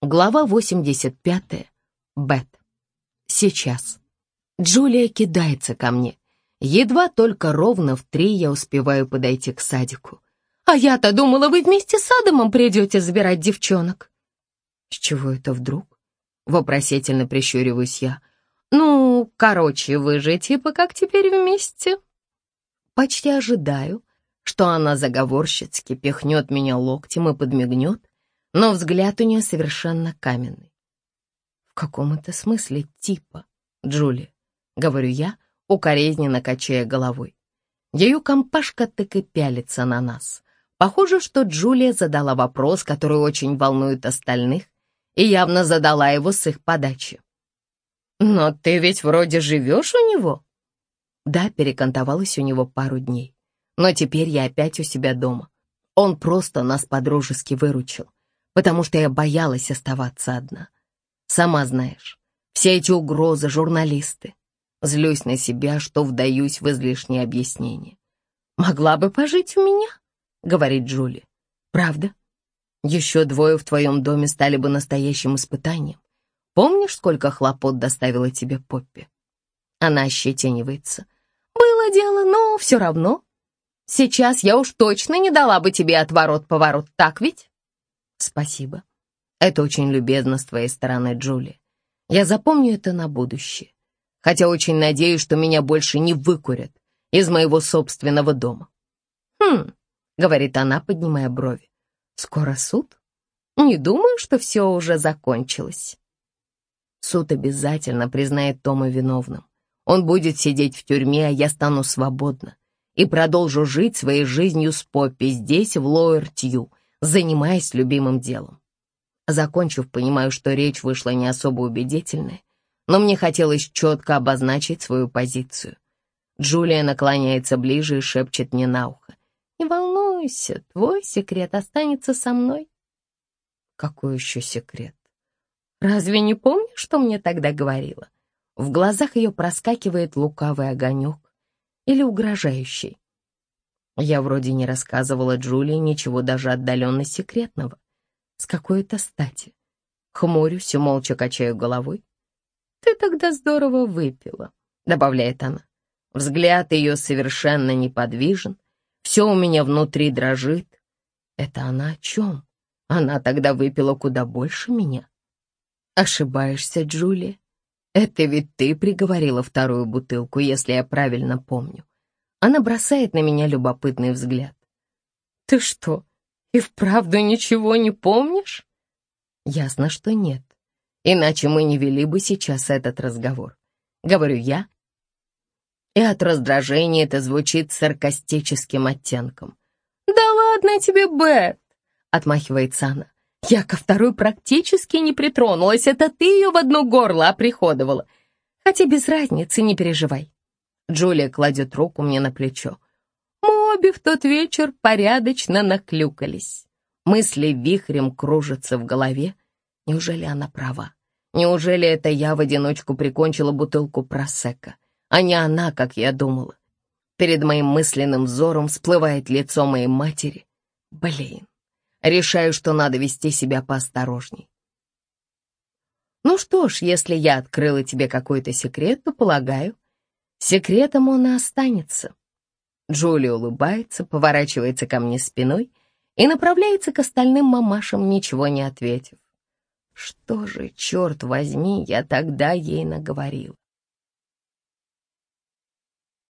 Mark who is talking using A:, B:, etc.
A: Глава 85. Бет. Сейчас. Джулия кидается ко мне. Едва только ровно в три я успеваю подойти к садику. «А я-то думала, вы вместе с Адамом придете забирать девчонок». «С чего это вдруг?» Вопросительно прищуриваюсь я. «Ну, короче, вы же типа как теперь вместе?» Почти ожидаю, что она заговорщицки пихнет меня локтем и подмигнет, но взгляд у нее совершенно каменный. «В каком это смысле типа, Джулия?» — говорю я, укоризненно качая головой. Ее компашка так и пялится на нас. Похоже, что Джулия задала вопрос, который очень волнует остальных, и явно задала его с их подачи. «Но ты ведь вроде живешь у него?» Да, перекантовалась у него пару дней. Но теперь я опять у себя дома. Он просто нас подружески выручил потому что я боялась оставаться одна. Сама знаешь, все эти угрозы, журналисты. Злюсь на себя, что вдаюсь в излишние объяснения. «Могла бы пожить у меня?» — говорит Джули. «Правда? Еще двое в твоем доме стали бы настоящим испытанием. Помнишь, сколько хлопот доставила тебе Поппи?» Она ощетинивается. «Было дело, но все равно. Сейчас я уж точно не дала бы тебе отворот-поворот, так ведь?» «Спасибо. Это очень любезно с твоей стороны, Джули. Я запомню это на будущее. Хотя очень надеюсь, что меня больше не выкурят из моего собственного дома». «Хм», — говорит она, поднимая брови. «Скоро суд? Не думаю, что все уже закончилось». Суд обязательно признает Тома виновным. Он будет сидеть в тюрьме, а я стану свободна и продолжу жить своей жизнью с Поппи здесь, в Лоэр-Тью, занимаясь любимым делом. Закончив, понимаю, что речь вышла не особо убедительной, но мне хотелось четко обозначить свою позицию. Джулия наклоняется ближе и шепчет мне на ухо. «Не волнуйся, твой секрет останется со мной». «Какой еще секрет?» «Разве не помнишь, что мне тогда говорила?» В глазах ее проскакивает лукавый огонек или угрожающий. Я вроде не рассказывала Джулии ничего даже отдаленно секретного. С какой-то стати. Хмурюсь и молча качаю головой. «Ты тогда здорово выпила», — добавляет она. Взгляд ее совершенно неподвижен. Все у меня внутри дрожит. Это она о чем? Она тогда выпила куда больше меня. Ошибаешься, Джулия. Это ведь ты приговорила вторую бутылку, если я правильно помню. Она бросает на меня любопытный взгляд. «Ты что, и вправду ничего не помнишь?» Ясно, что нет. Иначе мы не вели бы сейчас этот разговор. Говорю я. И от раздражения это звучит саркастическим оттенком. «Да ладно тебе, Бет!» — отмахивается она. «Я ко второй практически не притронулась, это ты ее в одно горло оприходовала. Хотя без разницы, не переживай. Джулия кладет руку мне на плечо. Мы обе в тот вечер порядочно наклюкались. Мысли вихрем кружатся в голове. Неужели она права? Неужели это я в одиночку прикончила бутылку просека, а не она, как я думала? Перед моим мысленным взором всплывает лицо моей матери. Блин, решаю, что надо вести себя поосторожней. Ну что ж, если я открыла тебе какой-то секрет, то, полагаю, Секретом он и останется. Джулия улыбается, поворачивается ко мне спиной и направляется к остальным мамашам, ничего не ответив. Что же, черт возьми, я тогда ей наговорил?